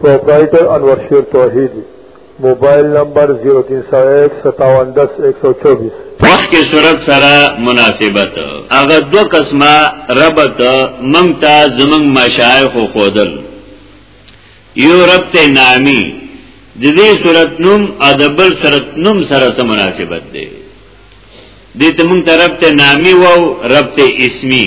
پروپرائیٹر انور شیر توحیدی موبایل نمبر 03015710124 وخت صورت سره مناسبت هغه دو قسمه ربط مونږ ته زمنګ مشایخ خودل یو ربط نامی د دې صورت نوم ادبل صورت نوم سره سم مناسبت دی دې ته مونږ ته ربط نامی وو ربط اسمی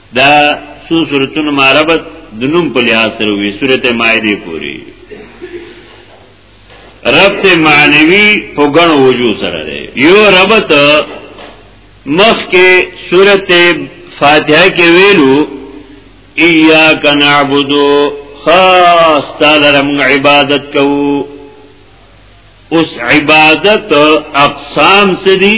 دا څو سورتونو معربت د نوم په لحاظ سره وی سورته مائده پوری ربط معنوي په ګڼ وجو سره دی یو ربط مخ کې سورته فاتحه کې ویلو ایاک نعبدو خاص تعالی رم عبادت کوو اوس عبادت اقسام سدي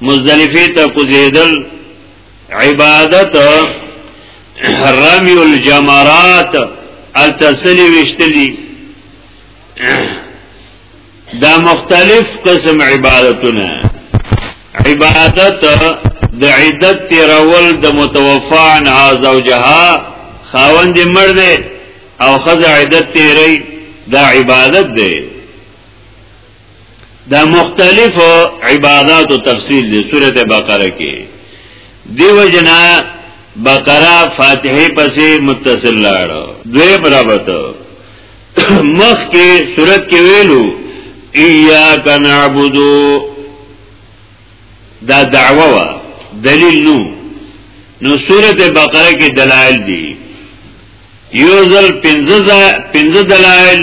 مزدلفه ته کوزیدل عبادت رمی الجمرات التسلی وشتلی دا مختلف قسم عبادتونه عبادت د عدت تیرول د متوفان زوجها خاوند مړ دی او خزه عدت تیری دا عبادت دی دا مختلف عبادات او تفصیل دی سورۃ بقره کې دیو جنا بقره فاتحه پسې متصل لاړو دوی برابر مخ کې سورۃ کې ویلو ایاک نعبدو دا دعوه وا دلیل نو نو سورۃ بقره کې دلایل دي یوزل پنځه پنځه دلایل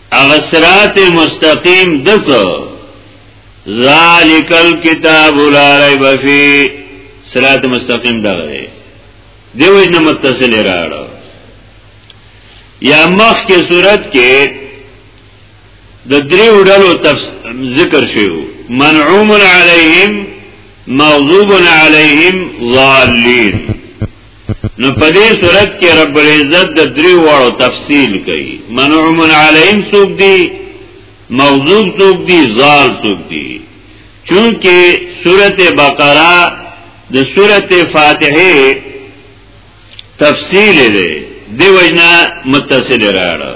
اغه صراط مستقیم دسو ذالک الكتاب لا ریب فی صراط مستقیم دغه دیو نه متصل راړو یا مخ کې صورت کې د درې وډلو ذکر شیو منعوم علیهم مغضوب علیهم ضالین نو په دې صورت کې رب العزت د درې واړو تفصیل کوي منعم علیهم سوق دی موضوب سوق دی زال سوق دی چونکه سورته بقره د سورته فاتحه تفصیل دی دی وجنا متصل راړه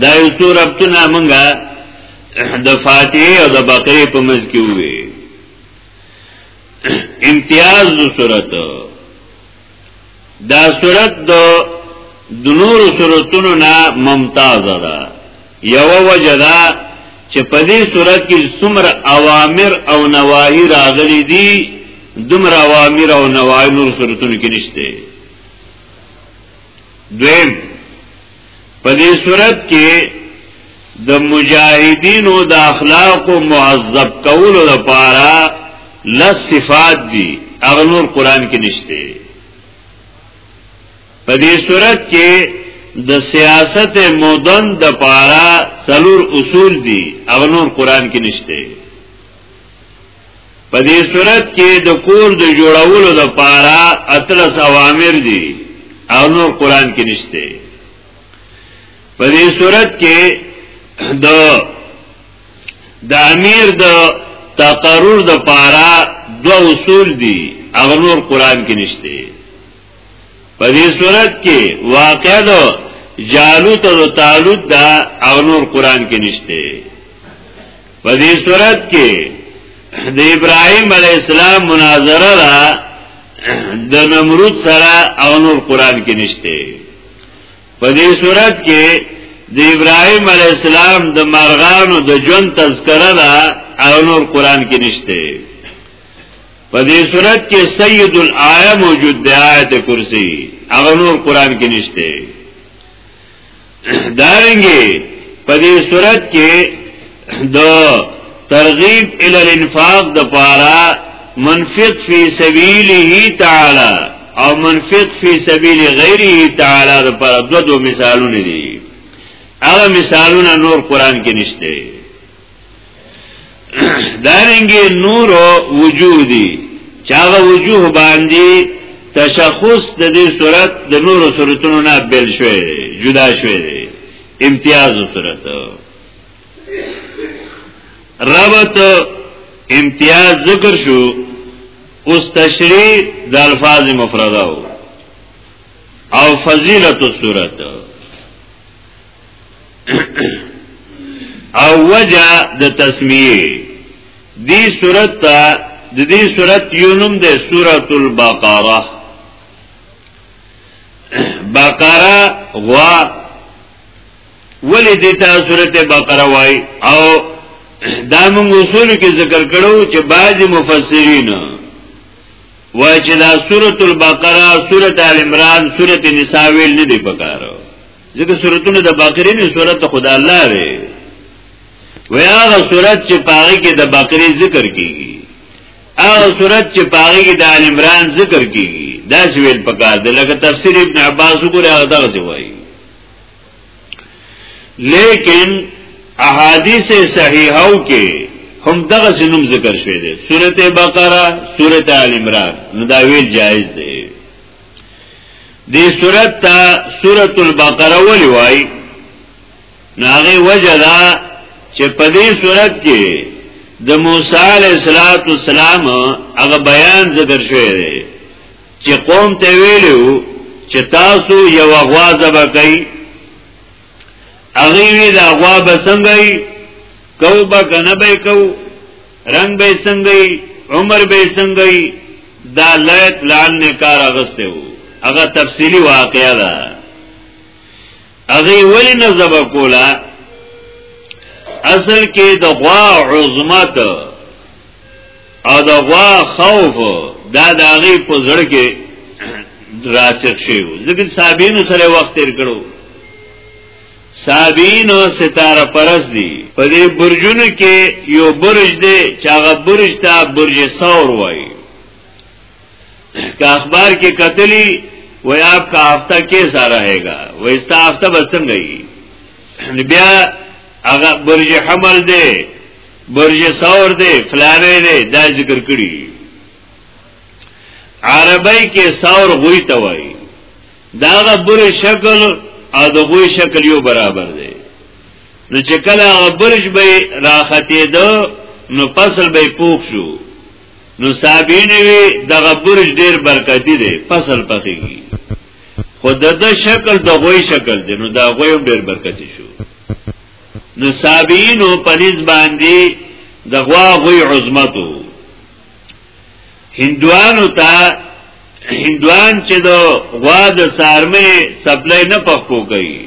دا یو څو ربطونه مونږه د فاتحه او د بقره په منځ کې وي امتیاز د صورت دا صورت د دنور صورتونو نه ممتاز ده یو وجه دا چې په دې صورت کې څومره اوامر او نواهی راغلي دي دومره اوامر او نواهی نور صورتونو کې نشته دویم په دې صورت کې د مجاهدینو د اخلاق او معذب کولو لپاره لس صفات دي هغه نور قران کې نشته په دې صورت کې د سیاست مدن د پاره څلور اصول دي هغه نور قران کې نشته په دې صورت کې د کور د جوړولو د پاره اتلس اوامر دي او نور قران کې نشته په دې صورت کې د د امیر د تقرر د پاره دو اصول دي او نور قران کې نشته په دې صورت کې واقع ده جالوت او طالوت دا او نور قران کې نشته په دې صورت کې د ابراهيم عليه السلام مناظره را د نمرود سره او نور قران کې نشته په دې صورت کې د ابراهيم عليه السلام د مرغانو د جون تذکره را او نور قران کې نشته په دې صورت کې سيد الايه موجود دی آیت کرسی او نور قران کې نشته دارنګي په دې صورت کې د ترغیب ال الانفاق د پارا منفق فی سبیله تعالی او منفق فی سبیل غیره تعالی د پارا دو دو مثالونه دي هغه مثالونه نور قران کې نشته دارنګي نور وجودي چاغه وجوه باندې تشخص د دې صورت د نور صورتونو نه بل شوی جدا شوی دی امتیاز صورت ربط امتیاز ذکر شو اوس تشریح د الفاظ مفرده او فضیلت الصورت او وجه د تسمیه دی صورت تا د دې صورت یو نوم د سورۃ البقره بقره غوا ولې د تا سورۃ بقره وای او دا موږ اصول کې ذکر کړو چې بعض مفسرین وای چې دا سورۃ البقره سورۃ ال عمران سورۃ نساء ویل نه دی پکارو ځکه سورتونه د باقری نه سورت خدا الله وي وی هغه سورت چې پاره کې د باقری ذکر کیږي هغه سورت چې پاره کې د ال عمران ذکر کیږي دا څه ویل پکار دی لکه تفسیر ابن عباس وګوره هغه دا څه وایي لیکن احادیث صحیحو کې هم دغه سنم ذکر شوی دی سورته بقره سورته ال عمران نو دا ویل جایز دی دی صورت تا صورت البقره ولی وای ناغی وجه دا چې په دې صورت کې د موسی علیه السلام هغه بیان ذکر شوی دی چې قوم ته ویلو چې تاسو یو غوا ذبح کړئ هغه وی دا غوا بسنګي کو با کنه به کو رنگ به څنګه عمر به څنګه دا لایت لعن نه کار اغسته وو هغه تفصیلی واقعا ده هغه ولی نه زب کولا اصل کې د غوا عظمت او د غوا خوف دا د هغه په زړه کې راسخ شي ځکه صاحبینو سره وخت تیر کړو صابین او ستاره پرس دي په دې برجونو کې یو برج دی چې هغه برج ته برج ثور وایي که اخبار کې کتلی وای آپ کا هفته کیسا رہے گا وای ستا هفته به څنګه وي بیا هغه برج حمل دی برج ثور دی فلانه دی دا ذکر کړی عربی کې ثور غوی ته وایي دا هغه بر شکل او د غوی شکل یو برابر دی نو چې کله هغه برج به راختې دو نو فصل به پوخ شو نو صابین وی دغه برج ډیر برکتی دی فصل پخېږي خو د د شکل د غوی شکل دی نو دا غوی ډیر برکتی شو نو صابین په نس باندې د غوا غوی عظمتو هندوانو ته هندوان چې د غوا د سارمې سپلای نه پخپو کوي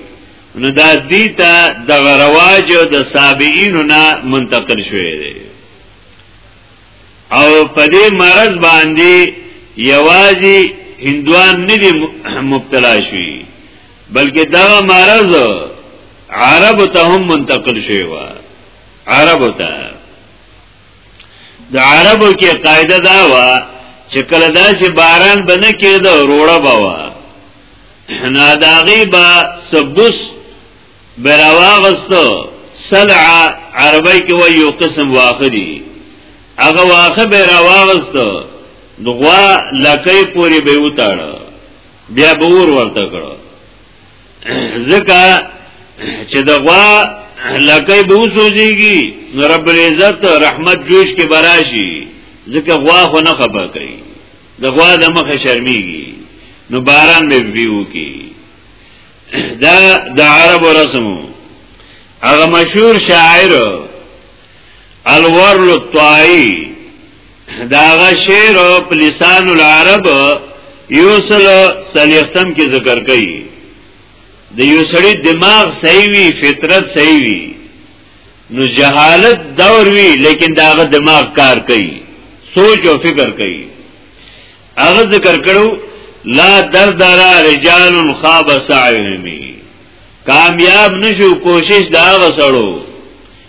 نو دا دی ته د رواج او د سابعینو نه منتقل شوی دی او په دې مرض باندې یوازې هندوان نه دي مبتلا شوي بلکې دا مرض عرب ته هم منتقل شوی و عرب ته د عربو کې قاعده دا و چې کله داسې باران به نه کېده روړه به وه نو د هغې به سبوس به راواغستو سلع عربی کې وایي یو قسم واښه دي هغه واښه به راواغستو د غوا لکۍ پورې به یې وتاړه بیا به اور ورته کړو ځکه چې د غوا لکه به وسوځيږي نو رب العزت رحمت جوش کې براشي ځکه غوا خو نه خبر کوي د غوا د مخه شرميږي نو باران به بیو کی دا د عرب رسمو هغه مشهور شاعر الورل الطائی داغا شیر پلسان العرب یوسل سلیختم کی ذکر کئی د یو سړی دماغ صحیح وي فطرت صحیح وي نو جهالت دور وی لیکن داغه دماغ کار کوي سوچ او فکر کوي هغه ذکر کړو لا دردر رجال خاب سعیهمی کامیاب نشو کوشش دا غسړو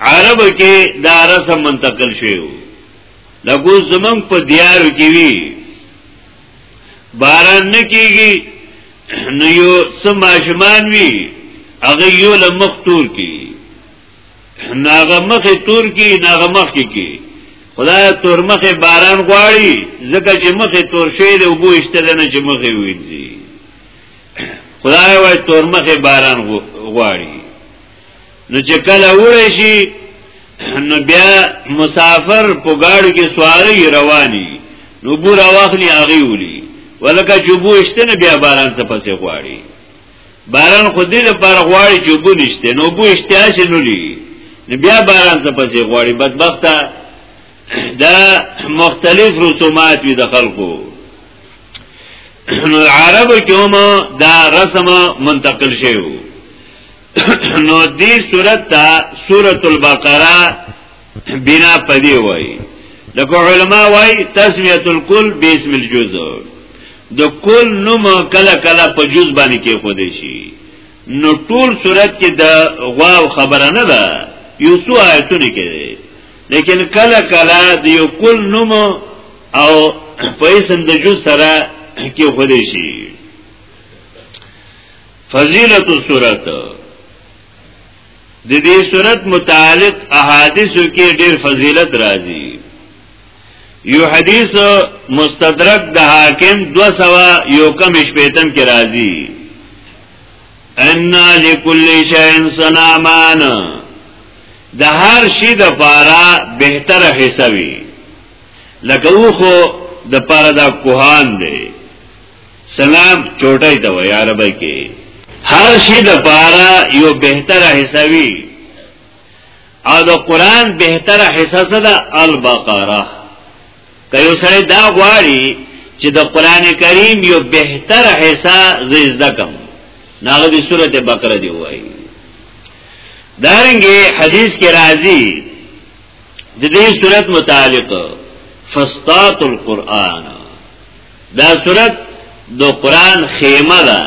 عرب کې دا رسم منتقل شوی لکه زمنګ په دیارو کې وی باران نه کیږي نو یو سم ماشمان وی هغه یو لمخ تور کی ناغه مخ تور کی ناغه مخ کی کی خدای تور مخ باران غواړي ځکه چې مخ تور شي د وبو اشتل نه چې مخ وینځي خدای وای تور مخ باران غواړي نو چې کله وړي شي نو بیا مسافر په گاډو کې سواری رواني نو بور واخلي هغه ولي ولکه چې بو شته نه بیا باران څه پسې غواړي باران خو دې لپاره غواړي چې بو نشته نو بو اشتیا شي نو لي بیا باران څه پسې غواړي بدبخته دا مختلف رسومات وي د خلکو نو عربو کې هم دا رسم منتقل شوی نو دی صورت تا سورة البقرہ بنا پدی وای لکه علماء وای تسمیت الکل بیسم الجز د کل نوم کله کله په جز باندې کې خو دی شي نو ټول صورت کې د غواو خبره نه ده یو څو آیتونه کې دی لیکن کله کله د یو کل نوم او په اسم د جز سره کې خو دی شي فضیلت الصورت د دې صورت متعلق احادیثو کې ډېر فضیلت راځي یو حدیث مستدرک د حاکم دو سوا یو کم شپیتم کی رازی انا لکل شین سنامان د هر شی د پارا بهتر حسابي لکه اوخو د پارا د کوهان دی سلام چوټای ته وای عربی کې هر شي د پاره یو بهتره حسابي او د قران بهتره حصہ ده البقره کيو سره دا غواړي چې د قران کریم یو بهتره حصہ زیاده کم ناغه د سورته بقره دی وای دارنګه حدیث کې راځي د دې سورته متعلق فاستات القرآن دا صورت د قران خیمه ده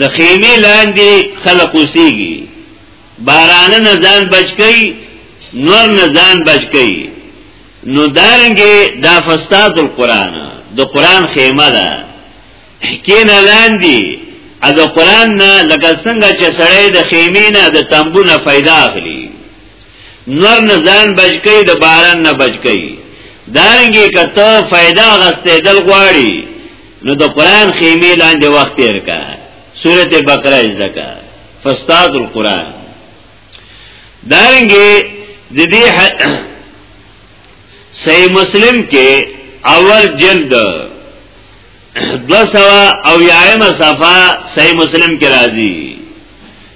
د خیمه لاندې خلق اوسېږي باران نه ځان بچکی نور نه ځان بچکی نو دارنګي دا فستاد القرآن د قرآن خیمه ده کینه لاندې ا د قرآن نه لکه څنګه چې سړی د خیمه نه د تنبو نه फायदा اخلي نور نه ځان بچ کړي د باران نه بچ کړي دارنګي کته फायदा غسته دل غواړي نو د قران خیمه لاندې وخت تیر کا سورته بقره ځکا فاستاد القران دارنګي د دې صحیح مسلم کې اول جلد دو سوا او یایم صفا صحیح مسلم کې راځي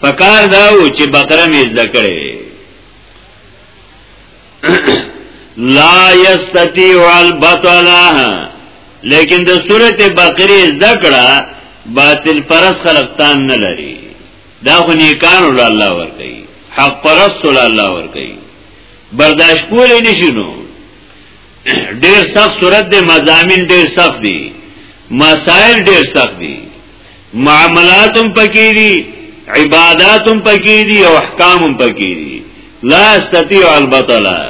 پکار دا و چې بقره مې زده کړې لا یستطيع البطلا لیکن د سورته بقره زده کړه باطل پرس خلق تان نه لري دا خو نیکان ول الله ور کوي حق پرس ول الله ور کوي برداشت کولې نشي نو ډېر سخت صورت د مزامین ډېر سخت دي مسائل ډېر سخت دي معاملاتم پکې دي عباداتم پکې دي او احکامم پکې دي لا استطيع البطلا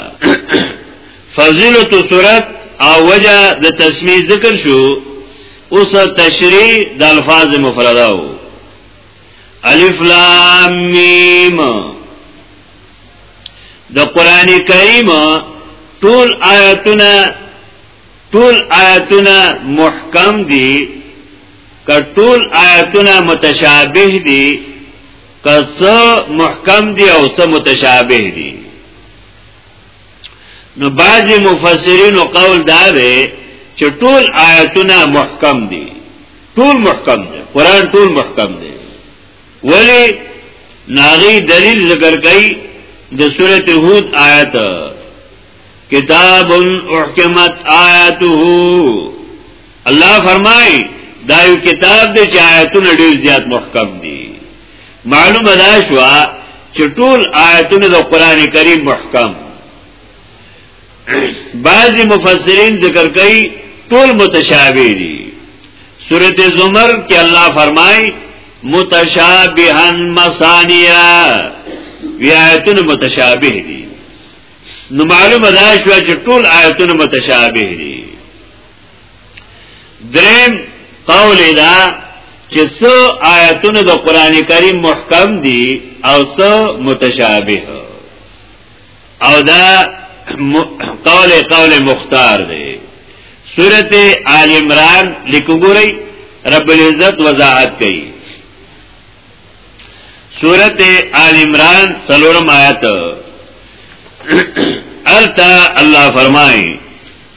فضیلت صورت او وجه د تسمیه ذکر شو اوس تشریح د الفاظ مفرده وو الف لام میم د قران کریم ټول آیاتونه ټول آیاتونه محکم دي کټول آیاتونه متشابه دي کسه محکم دي او څه متشابه دي نو بعضی مفسرین قول دا دی چې ټول آیاتونه محکم دي ټول محکم دي قران ټول محکم دي ولی ناغي دلیل ذکر کړي د سورته هود آیت کتاب احکمت آیاته الله فرمای دا یو کتاب دی چې آیتونه ډیر زیات محکم دي معلومه دا شو چې ټول آیتونه د قران کریم محکم بعضی مفسرین ذکر کوي ټول متشابه دي سورته زمر کې الله فرمای متشابها مثانیه وی آیتونه متشابه دي نو معلومه دا شو چې ټول آیتونه متشابه دي دریم قول دا چې څو آیاتونه د قران کریم محکم دي او څو متشابه او دا قول قول مختار دی سورته آل عمران لیکوګورئ رب العزت وضاحت کوي سورته آل عمران څلورم آیت التا الله فرمایي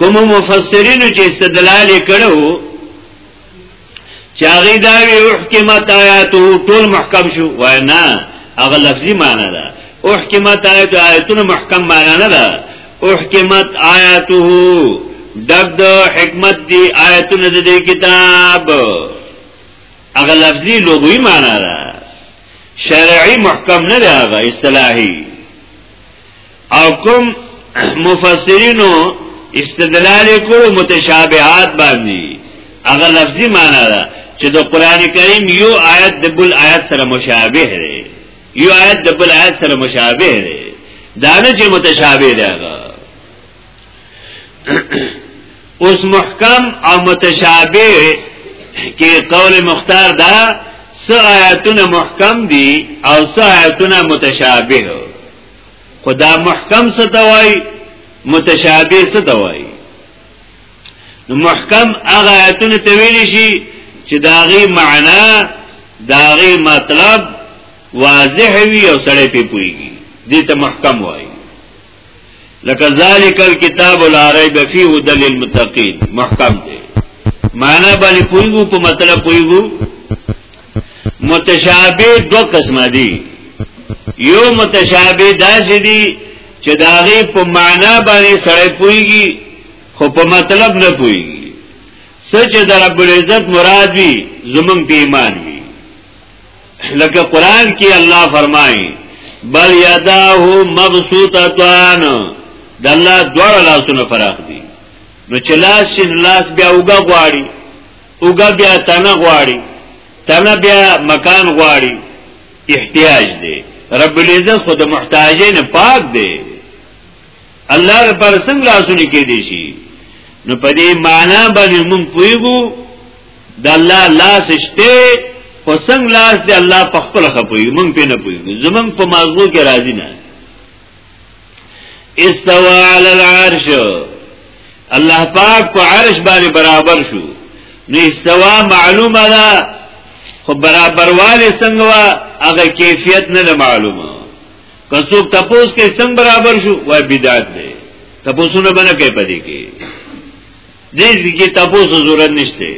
کوم مفسرین چې استدلال کړو چاغی دا وی احکمت آیاتو ټول محکم شو وای نه هغه لفظي معنی ده احکمت آیاتو آیاتونه محکم معنی نه ده احکمت آیاته دغ د حکمت دی آیاتونه د کتاب هغه لفظي لغوي معنی ده شرعي محکم نه ده هغه اصطلاحي او کوم مفسرینو استدلال کړو متشابهات باندې هغه لفظي معنا ده چې د قران کریم یو آیت د بل آیت سره مشابه دی یو آیت د بل آیت سره مشابه دی دا نه چې متشابه دی هغه اوس محکم او متشابه کې قول مختار دا سو آیاتونه محکم دي او سو آیاتونه متشابه خدا محکم څه ته وای متشابه څه ته وای نو محکم هغه آیتونه ته ویل شي چې داغي معنا داغي مطلب واضح وي او سړی په پويږي دې ته محکم وای لکه ذالک الكتاب لا ریب فیه هدى للمتقین محکم دی معنا باندې پویګو په مطلب پویګو متشابه دو قسمه دي یو متشابه داسې دي چې داغه په معنا باندې سړی پويږي خو په مطلب نه پويږي سچ د رب العزت مراد وي زمون په ایمان وي لکه قران کې الله فرمایي بل یداه مبسوطتان د الله دوړ لاسونه فراخ دي نو چې لاس شین لاس بیا وګا غواړي اوګه بیا تنه غواړي تنه بیا مکان غواړي احتیاج دی رب العزت خود محتاجین پاک دی الله پر څنګه لاسونه کې دي شي نو په دې معنا باندې مونږ پویګو د الله لاس شته خو څنګه لاس دی الله په خپل خپوي مونږ په نه پویګو زمونږ په مازغو کې راضی نه استوا علی العرش الله پاک په عرش باندې برابر شو نو استوا معلومه ده خو برابر والی څنګه وا هغه کیفیت نه معلومه که څوک تپوس کې څنګه برابر شو وای بدعت دی تپوسونه باندې کوي پدې کې دې کې تپوس ضرورت نشته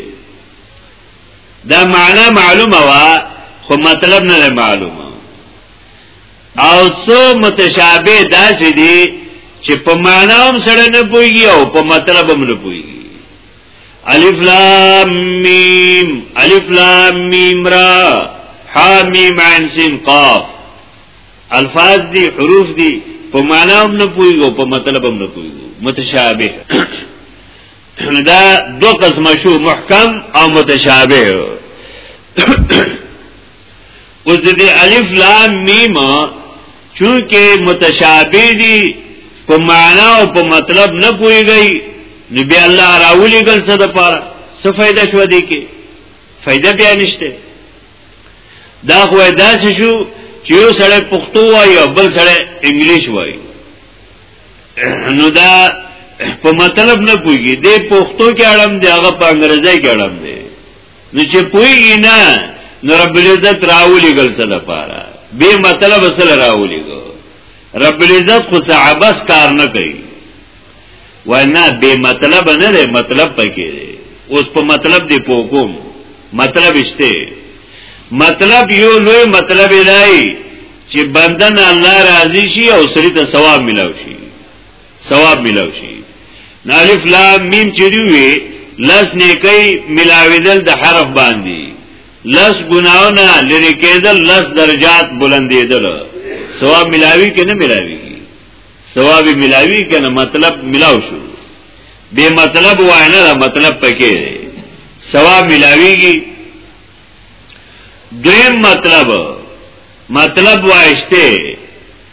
دا معنا معلومه وا خو مطلب نه معلومه او څو متشابه داسې دي چې په معنا هم سره نه پويږي او په مطلب هم نه پويږي الف لام میم الف لام میم را حامیم عین سین قاف الفاظ دی حروف دی په معنا هم نه پويږي په مطلب هم نه پويږي متشابه دا دو قسم شو محکم او متشابه اوس د دې الف لام میم چونکه متشابه دي په معنا او په مطلب نه پويږي نو بیا الله راولي ګل څه د پاره څه فائدہ شو دي کې فائدہ بیا نشته دا خو داسې شو چې یو سره پښتو وایي او بل سره انګلیش وایي نو دا په مطلب نه پويږي د پښتو کې اړم دی هغه په انګريزي کې اړم دی نو چې پویږي نه نو رب العزت راولي ګل څه لپاره به مطلب سره راولي ګو رب العزت خو صحابس کار نه کوي وینا به مطلب نه دی مطلب پکې دی اوس په مطلب دی پوکوم مطلب شته مطلب یو لوی مطلب دی چې بندن الله راضي شي او سړي ته ثواب ملو شي ثواب ملاو شي نالف لام میم چې دی وی لس نیکي ملاویدل د حرف باندې لس ګناونه لری کېدل لس درجات بلندېدل ثواب ملاوي کې نه ملاوي ثواب ملاوي کې نه مطلب ملاو شو به مطلب وانه دا مطلب پکې ثواب ملاويږي دویم مطلب مطلب وایشته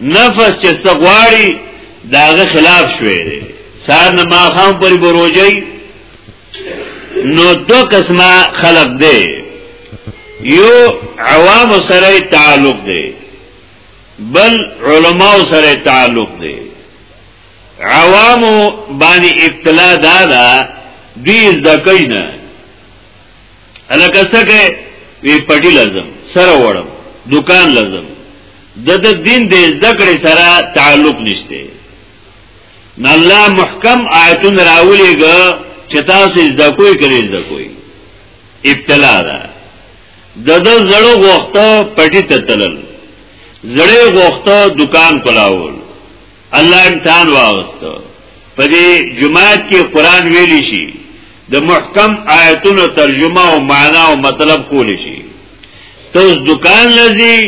نفس چې څه غواړي داغه خلاف شوی دی سار نه ما خام پرې بروجي نو دو قسمه خلق دی یو عوام سره تعلق دی بل علما سره تعلق دی عوام باندې ابتلا دادا دی زده کینا الکه سکه وی پټی لازم سره وړم دکان لازم د د دین د ذکر سره تعلق نشته نه الله محکم آیتون راولېګا چې تاسو زده کوی کړئ زده کوی ابتلا ده د د زړو غوښته پټی ته تلل زړې غوښته دکان کولاول الله امتحان واغستو په دې جماعت کې قران ویل شي د محکم آیتونو ترجمه او معنا او مطلب کول شي ته دکان لذي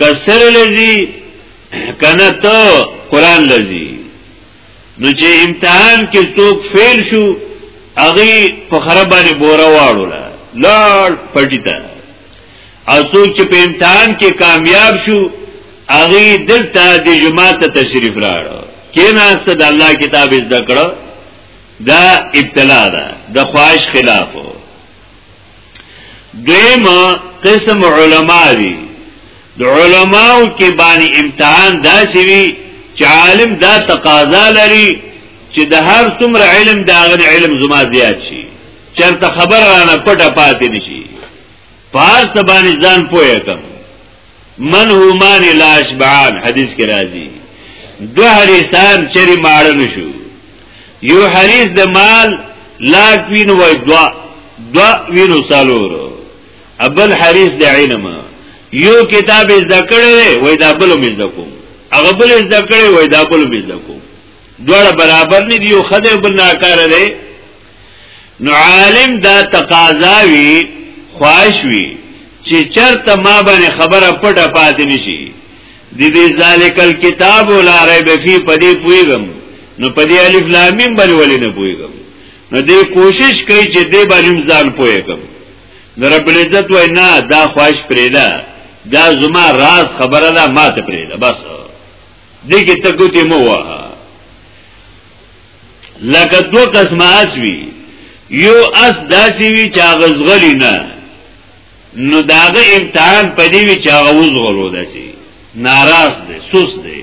کسر لذي کنه ته قران لذي نو چې امتحان کې څوک فیل شو هغه په خرابانه بوره واړو لاړ پټی ته او څوک چې په امتحان کې کامیاب شو هغه دلته د جماعت تشریف راړ کیناسته د الله کتاب زده کړو دا ابتلا ده د خواهش خلاف دویم قسم علما دي د علماو کې باندې امتحان داسې وي چې عالم دا تقاضا لري چې د هر څومره علم دا غن علم زما زیات شي چرته خبر رانه پټه پاتې نشي پار سبانی ځان پوهه کم من هو مان لاش بعان حدیث کې راځي دو حریسان چری ماړه نشو یو حریس د مال لاک وین و دوا دوا وینو سالور ابل حریس د علم یو کتاب ذکر وې دا بل مې ذکر هغه بل زده کړي وای دا بل به زده کو دوړه برابر نه دی یو خدای بل ناکاره دی نو عالم دا تقاضا وی خواش وی چې چرته ما باندې خبره پټه پاتې نشي د دې ذالک الكتاب ولا ريب فيه پدې پويګم نو پدې الف لام میم باندې ولې نه پويګم نو دې کوشش کوي چې دې باندې ځان پويګم نو رب العزت وای نه دا خواش پرېدا دا زما راز خبره ده ما ته پرېدا بس دې کې تکوتی مو واه لکه دو قسم اس وی یو اس داسی وی چا غزغلی نه نو داغه امتحان پدی وی چا غوزغلو داسی ناراض دی سوس دی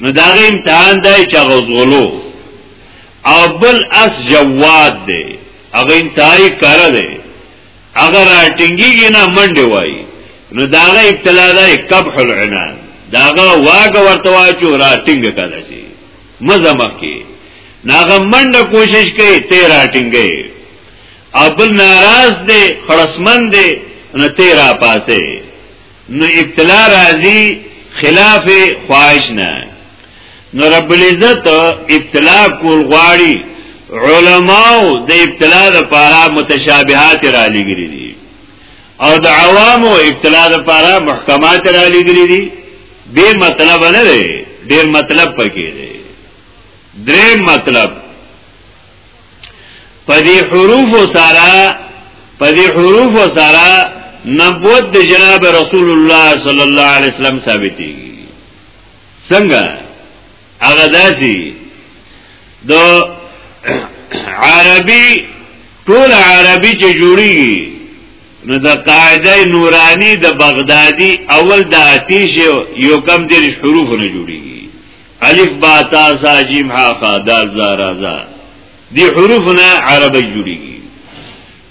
نو داغه امتحان دای چا غوزغلو او بل اس جواد دی هغه انتهای کار دی اگر اټینګیږي نه منډه وای نو داغه ابتلا ده کبح العنان داغه واګ ورته واچو را ټینګ کړه شي مزه مخکي ناغه منډه کوشش کوي تیرا ټینګي ابل ناراض دی خرسمن دی نو تیرا پاسه نو ابتلا راځي خلاف خواهش نه نو رب العزت ابتلا کول غواړي علماو د ابتلا لپاره متشابهات را لګري دي او د عوامو ابتلا د پاره محکمات را لګلې دي به مطلب نه دی ډیر مطلب پکې دی درې مطلب پدې حروف سره پدې حروف سره نبوت د جناب رسول الله صلی الله علیه وسلم ثابتېږي څنګه هغه داسي د عربي ټول عربي چې جوړیږي نو د قاعده نورانی د بغدادي اول د آتیش یو کم دیر حروف نه جوړیږي الف با تا سا جیم ها خا دال زا را زا دی حروف نه عربی جوړیږي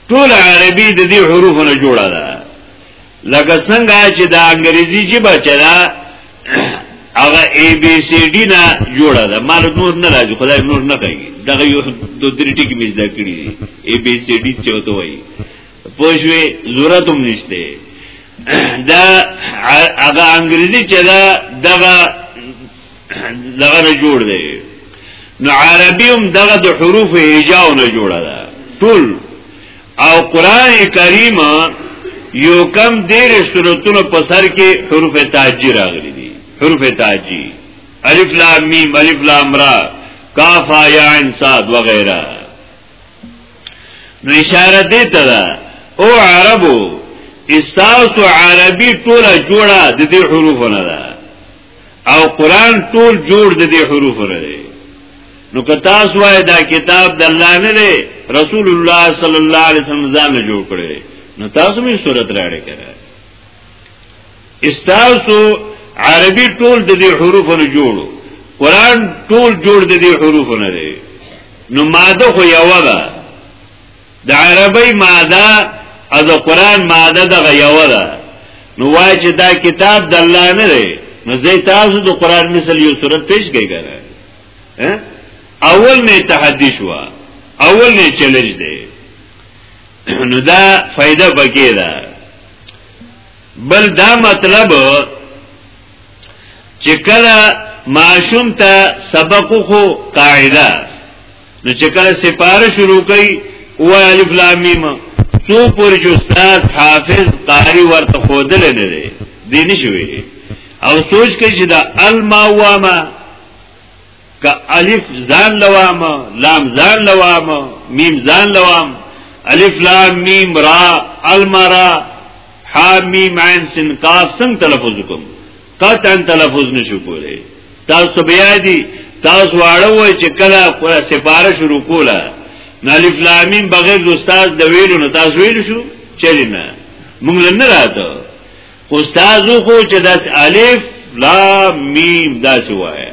ټول عربي د دې حروفو نه جوړه ده لکه څنګه چې د انګریزي ژبه چې دا هغه ای بی سی ډی نه جوړه ده مال نور نه راځي خدای نور نه کوي دا یو د درې ټکی مې زده کړی دی ای بی سی ډی چې وته وایي پوښوي ضرورت هم نشته دا هغه انګریزي چې دا دغه دغه نه جوړ دی نو عربی هم دغه د حروف هجاو نه جوړه ده ټول او قران کریم یو کم دیر سورتونو په سر کې حروف تاجی راغلي دي حروف تاجی الف لام میم الف لام را کاف یا عین صاد وغیرہ نو اشاره دې ته ده او عربو استاسو عربي ټوله جوړه د دې حروفونه ده او قران ټول جوړ د دې حروف لري نو که تاسو وای دا کتاب د الله نه دی رسول الله صلی الله علیه وسلم ځان جوړ کړی نو تاسو می صورت راړی کړه استاسو عربي ټول د دې حروف نه جوړو قران ټول جوړ د دې حروف نه دی نو ماده خو یو ده د عربی ماده او د قران ماده دغه یو ده نو وای چې دا کتاب د الله نه دی نو زه تاسو د قران مثل یو صورت پیش کړی کنه اول نه تحدی شو اول نه چیلنج دی نو دا فائدہ پکې ده بل دا مطلب چې کله معشوم ته سبق خو قاعده نو چې کله سپاره شروع کړي او الف لام میم څو پورې چې استاد حافظ قاری ورته خودل نه دی دی نشوي او سوچ کوي چې دا الما واما ک الف ځان لوام لام ځان لوام میم ځان لوام الف لام میم را المرا حامیم عین سین قاف څنګه تلفظ کوم قطعا تلفظ نشو کولی تاسو بیا دی تاسو واړه وای چې کله سپاره شروع کوله نالف لامین بغیر د استاد د ویلو نه تاسو ویل شو چلی نه موږ نه راته استاد خو چې داس الف لام میم داس وای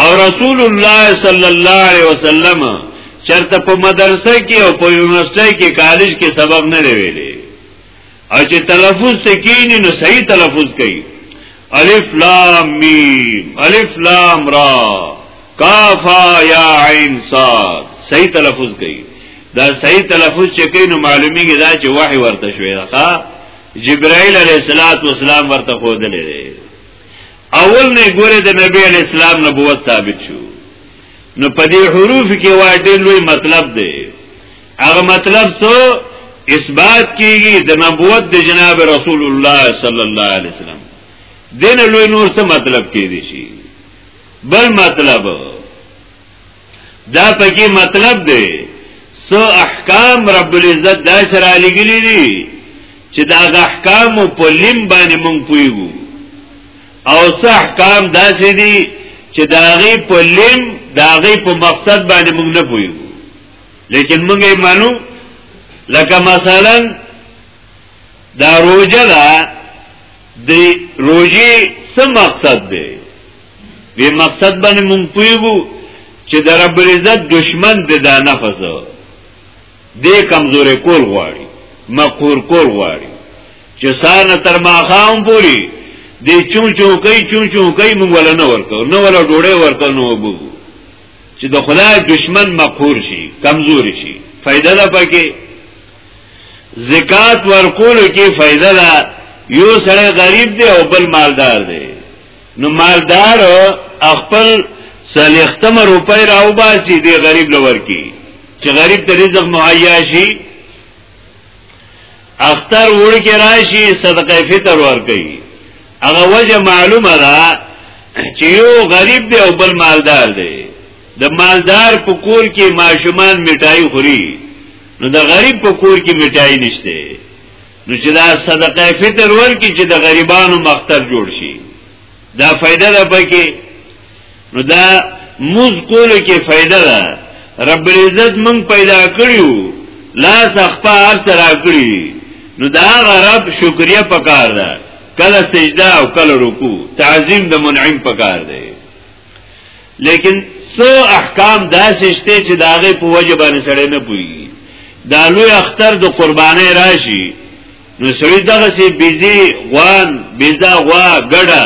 او رسول الله صلی الله علیه وسلم چرته په مدرسه کې او په یونیورسيټي کې کالج کې سبق نه دی ویلي او چې تلفظ ته کینی نو صحیح تلفظ کوي الف لام میم الف لام را کاف یا عین صاد صحیح تلفظ کوي دا صحیح تلفظ چې کوي نو معلومیږي دا چې وحی ورته شوی دا جبرائیل علیه الصلاۃ والسلام ورته خودلې اول نه ګوره د نبی علیہ السلام نبوت ثابت شو نو په دې حروف کې واټې لوی مطلب دی هغه مطلب سو اثبات کیږي د نبوت د جناب رسول الله صلی الله علیه وسلم دین لوی نور څه مطلب کې دي شي بل مطلب دا پکې مطلب دی سو احکام رب العزت دا سره لګلې دي چې دا احکام په لیم باندې مونږ پویو او سو احکام داسې دي چې داغي په لیم داغي په مقصد باندې مونږ نه پویو لیکن موږ یې منو لکه مثلا دا روجه ده د روجي څه مقصد دی وی مقصد باندې مونږ پویګو چې د رب العزت دشمن د دا نفس دې کمزورې کول غواړي مقهور کول غواړي چې سان تر ما خام پوری دې چون چون کوي چون چون کوي مونږ ولا نه ورکو نه ولا ډوړې ورکو نو وګو چې د خدای دشمن مقهور شي کمزوري شي فائدہ ده پکې زکات ورکول کې فائدہ ده یو سره غریب دی او بل مالدار دی نو مالدار خپل سلیختم روپی راو باسی دی غریب لور کی چې غریب ته رزق مهیا شي اختر وړکی راشي صدقه فطر ورکوي هغه وجه معلومه ده چې یو غریب دی او بل مالدار دی د مالدار په کور کې ماشومان میټای خوري نو د غریب په کور کې میټای نشته نو چې دا صدقه فطر ورکړي چې د غریبانو مختر جوړ شي دا فائدہ ده پکې نو دا موز کولو کې فائدہ ده رب العزت من پیدا کړیو لاس اخپا هر سره کړی نو دا غرب شکریا پکار ده کله سجده او کله رکوع تعظیم د منعم پکار ده لیکن سو احکام داسې شته چې داغه په وجه باندې سره نه پوي دا لوی اختر د قربانې راشي نو سړی دغه سي بيزي غوان بيزا غوا ګډه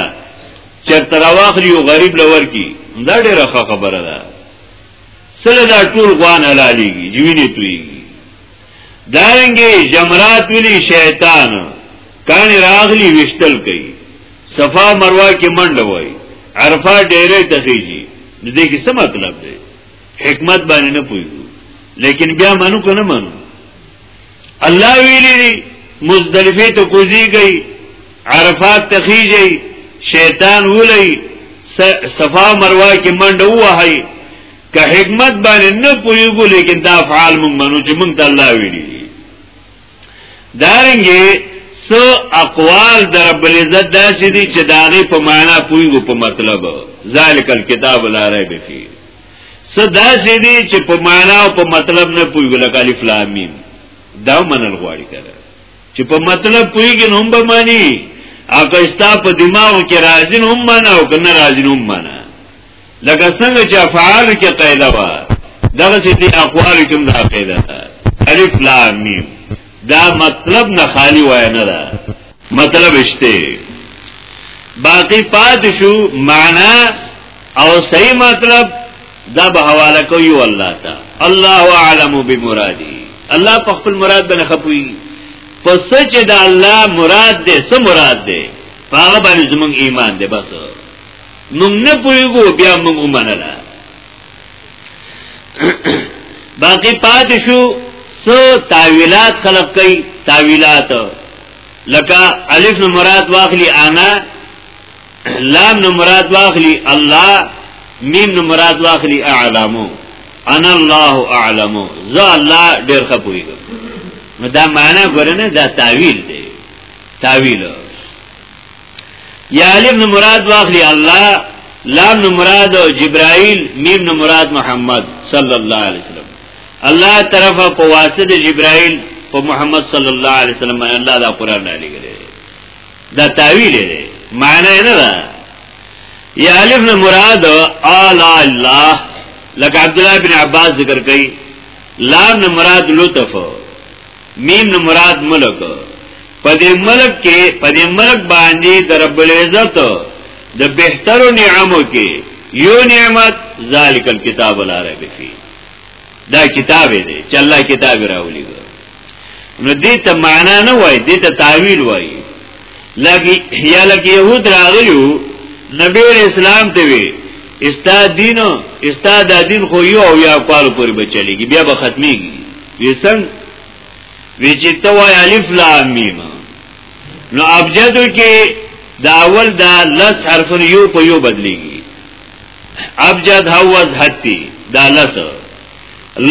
چرته راواخلي او غریب لور کی دا ډیره ښه خبره ده سره دا ټول غوان حلاليږي جوینه توي دارنګي جمرات ویلی شیطان کان راغلی وشتل کوي صفا مروه کې منډه وای عرفه ډیره تخیږي نو دې کې څه مطلب دی حکمت باندې نه پوهیږو لیکن بیا منو کنه منو الله ویلی دی مزدلفه ته کوزی گئی عرفات تخیجی شیطان ولی صفا مروا کې منډه وهاي که حکمت باندې نه پویګو لیکن دا افعال مونږ منو چې مونږ ته الله ویلی دارنګي سو اقوال در رب العزت داسې دي چې داغه په معنا پویګو په مطلب ذالک الكتاب لا ریب فيه صدا سي دي چې په معنا او په مطلب نه پوي ولکه الف لام میم دا منل غواړي کړه چې په مطلب پويږي نو هم به مانی اګه استا په دماغ کې راځي نو هم معنا او کنه راځي نو هم معنا لکه څنګه چې افعال کې قاعده و دغه چې دي اقوال کې هم دا قاعده الف لام میم دا مطلب نه خالی وای نه ده مطلب اشته باقی پات شو معنا او صحیح مطلب دا به حواله کوي الله تا الله اعلم بمرادي الله په خپل مراد باندې خپوي پس چې دا الله مراد دې سم مراد دې هغه باندې زموږ ایمان دې بس موږ نه پويګو بیا موږ ومنله باقی پات شو سو تاویلات خلق کئی تاویلات لکا الف نو مراد واخلی انا لام نو مراد واخلی الله میم نو مراد واخلی اعلمو انا الله اعلمو زه الله ډیر خپویږم نو دا معنا ګورنه دا تاویل دی تاویل یا الف نو مراد واخلی الله لام نو مراد جبرائیل میم نو مراد محمد صلی الله علیه وسلم الله طرفه په واسطه د جبرائیل په محمد صلی الله علیه وسلم باندې الله دا قران را لګره دا تعویل دی معنی نه ده یا الف نو مراد اعلی الله لکه عبد الله بن عباس ذکر کوي لام نو مراد لطف میم نو مراد ملک په دې ملک کې په دې ملک باندې د رب العزت د بهترو نعمتو کې یو نعمت ذالک الكتاب لا ریب فی دا کتاب دی چې الله کتاب راولي نو دې ته معنا نه وای دې ته تعویل وای لګي یا لګي يهود راغلو نبی اسلام ته وی استاد دین استاد دین خو یو او یا کال پورې بچلېږي بیا به ختميږي ویسن وی چې ته وای الف لام میم نو ابجدو کې دا اول دا لس حرفونه یو په یو بدلیږي ابجد هوز حتی دا لس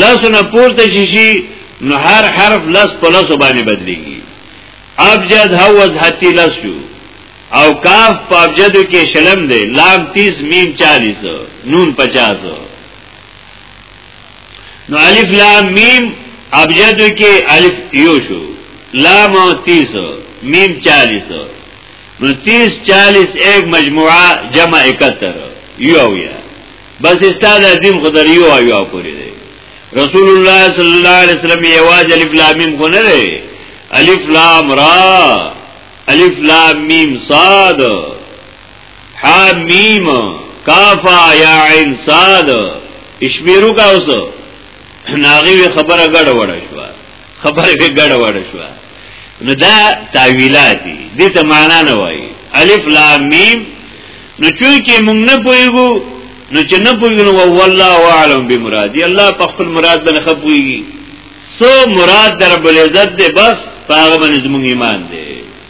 لس نه پورته شي نو هر حرف لس په لس باندې بدلیږي ابجد هوز حتی لس شو او کاف په ابجدو کې شلم دی لام 30 میم 40 نون 50 نو الف لام میم ابجدو کې الف یو شو لام او تیس میم چالیس نو تیس چالیس ایک مجموعه جمع اکتر یو یا بس استاد عظیم خدر یو او یو پوری دی رسول الله صلی الله علیه وسلم یواز الف لام میم خو نه دی الف لام را الف لام میم صاد حمیم کافا یا عین صاد اشمیرو کا اوس ناغي خبره ګډه وړه شو خبره به ګډه وړه شو نو دا تعویلات دي دې ته معنا نه وایي الف لام میم نو چوي کې مونږ نه پويګو نو چې نه پويګو والله اعلم بمرادي الله په خپل مراد باندې خپويږي سو مراد در بل عزت دې بس هغه باندې زموږ ایمان دی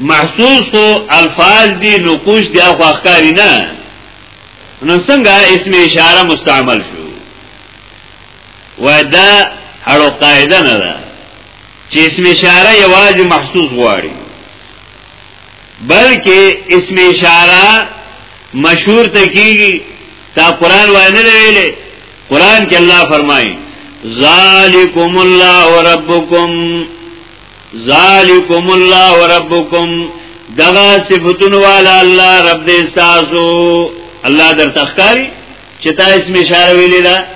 محسوس خو الفاظ دی نقوش دی او اخکاری نه نو څنګه اسم اشاره مستعمل شو ودا هړو قاعده نه ده چې اسم اشاره یوازې محسوس غواړي بلکې اسم اشاره مشهور ته کیږي تا قران وای نه ویلې قران کې الله فرمایي ذالکم الله ربکم ذالکم الله ربکم دغه صفاتون والا الله رب دې تاسو الله در تخکاری چې تا اسم اشاره ویلې ده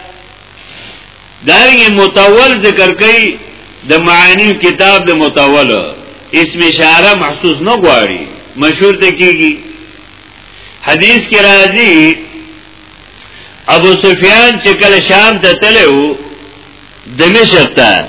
دغه متول ذکر کوي د معانی کتاب د متول اسم اشاره محسوس نه غواړي مشهور ته کیږي حدیث کې راځي ابو سفیان چې کله شام ته تلو دمشق ته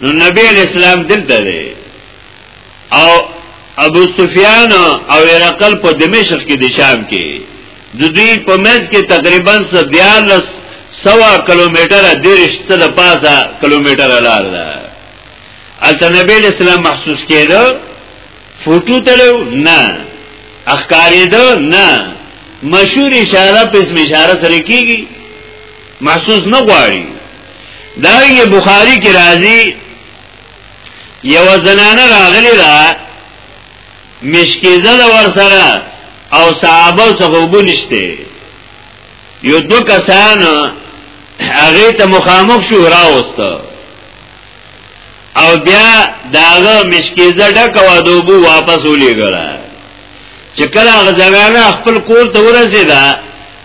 نو نبی علیہ السلام دلته دی او ابو سفیان او هرقل په دمشق کې د شام کې د دوی په منځ کې تقریبا 14 سوا کیلومتر دیرش څه د پاسه کیلومتر لار ده البته نبی علیہ السلام محسوس کېده فوټو تلو نه اخکاریدو نه مشهور اشاره په اسم اشاره سره کیږي محسوس نه غواړي دا یې بخاری کې راځي یو زنانه راغلی را مشکیزه دا ور سره او صحابه څخه وګنشته یو دو کسان هغه ته مخامخ شو راوست او بیا داغه مشکیزه ډکوا دوبو واپس ولېګره چې کله هغه ځوانه خپل کور ته ورسېده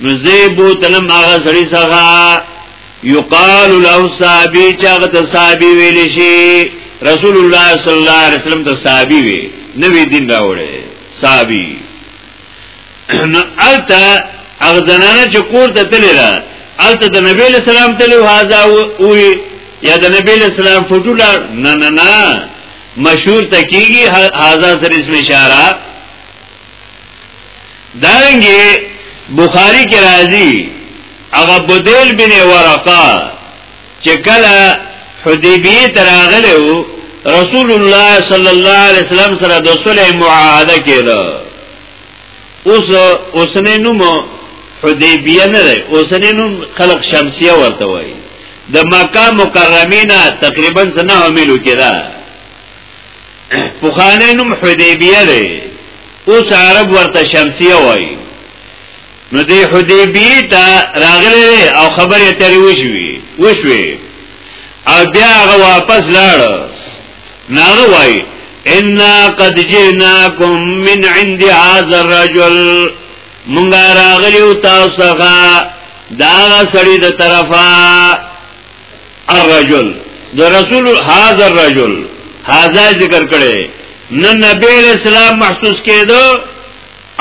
نو زیبو تلم هغه سړی څخه یقال له صحابي چاغه ته صحابي ویل شي رسول الله صلی الله علیه وسلم ته صحابي وی نوې دین راوړې صحابي نو التا هغه زنانه چې کور ته تللی را التا د نبی له سلام تلو هاذا وی یا د نبی له سلام فوټو لا نه نه نه مشهور تکیږي هاذا سره اسم اشاره دارنګه بخاری کې راځي هغه بدیل بن ورقه چې کله حدیبیه تراغله رسول الله صلی الله علیه وسلم سره د صلح معاهده کړه اوس اوسنه نوم حدیبیه نه ده اوسنه نوم خلق شمسیه ورته وایي د مکه مکرمه نه تقریبا سنه عملو کړه پخانه نوم حدیبیه دی اوس عرب ورته شمسیه وای نو دی حدیبیه ته راغلی او خبرې ترې وشوي وشوي او بیا هغه واپس لاړ ناغه وای ان قد جئناکم من عند هذا الرجل مونږه راغلیو تاسو څخه دا سړی د طرفه الرجل د رسول هاذا الرجل هاذا ذکر کړي نه نبی اسلام محسوس کېدو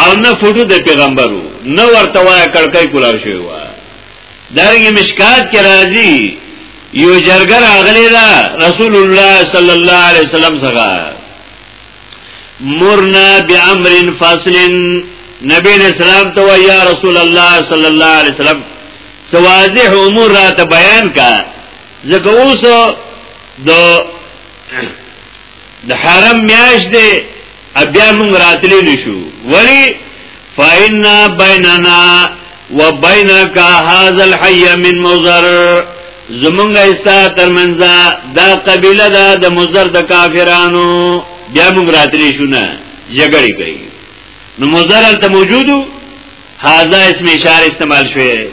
او نه فوټو د پیغمبرو نه ورته وای کړکای کولاو شوی و دغه مشکات کې راځي یو جرګه راغلی دا رسول الله صلی الله علیه وسلم څخه مرنا بامر فاصل نبی اسلام ته یا رسول الله صلی الله علیه وسلم څه واضح امور را ته بیان کا ځکه اوس د د حرم میاش دی بیا موږ راتلی نشو ولی فإنا بیننا وبینک هذا الحي من مضر زمونږ ایستا ترمنځ دا قبیله ده د مضر د کافرانو بیا موږ راتلی شو نه جګړه کوي نو مضر ته موجودو هاذا اسم اشاره استعمال شوی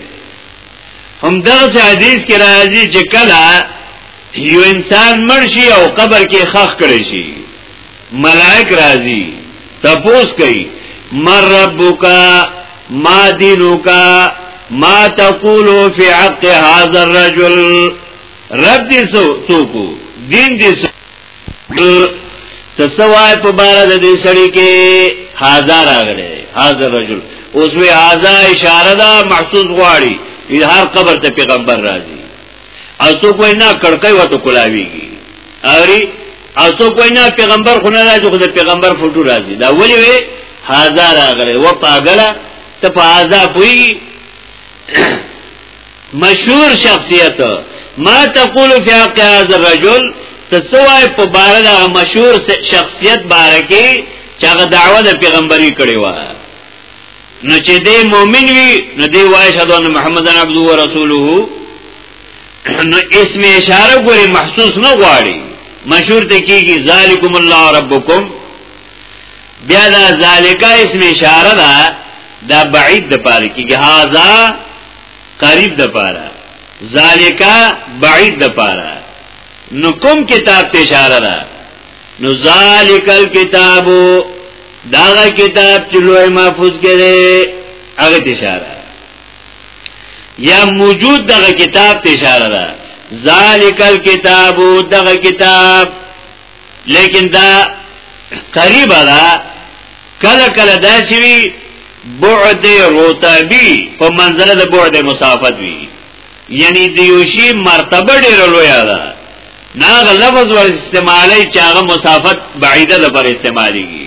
هم دغه حدیث کې راځي چې کله یو انسان مرشي او قبر کې خخ کړي شي ملائک راځي تپوس کوي مر ربک ما دینک ما تقول فی حق هذا الرجل رب دې سو سوکو دین دې سو تسوای په بار د دې سړی کې هاذا راغله هاذا رجل اوس وی هاذا اشاره ده محسوس غواړي چې هر قبر ته پیغمبر راځي او تو کوئی نه کړکۍ وته کولاویږي اوري او تو کوئی نه پیغمبر خو نه راځي خو د پیغمبر فوټو راځي دا ولی وی هاذا راغله و پاګله ته په هاذا پوي مشهور شخصیت ما تقول فی حق هذا الرجل تسوای په بار دا مشهور شخصیت باره کې چې هغه دعوه د پیغمبري کړی و نو چې دې مؤمن وي نو دې وای شهادت محمد عبد او رسوله نو اسم اشاره ګوري محسوس نه غواړي مشهور ته کیږي ذالکم الله ربکم بیا دا ذالکا اسم اشاره ده دا بعید د پاره کیږي هاذا قریب د پاره ذالکا بعید د پاره نو کوم کتاب ته اشاره ده نو ذالکل کتابو داغه کتاب چې لوی محفوظ کړي هغه ته اشاره یا موجود دغه کتاب ته اشاره ده ذالکل کتابو دغه کتاب لیکن دا قریب ده کله کله داسې وي بعد رتبی په منزله د بعد مسافت وي یعنی دیوشی مرتبه ډیر لوی ده ناغه لفظ ور استعمالی چاغه مسافت بعیده ده پر استعمالیږي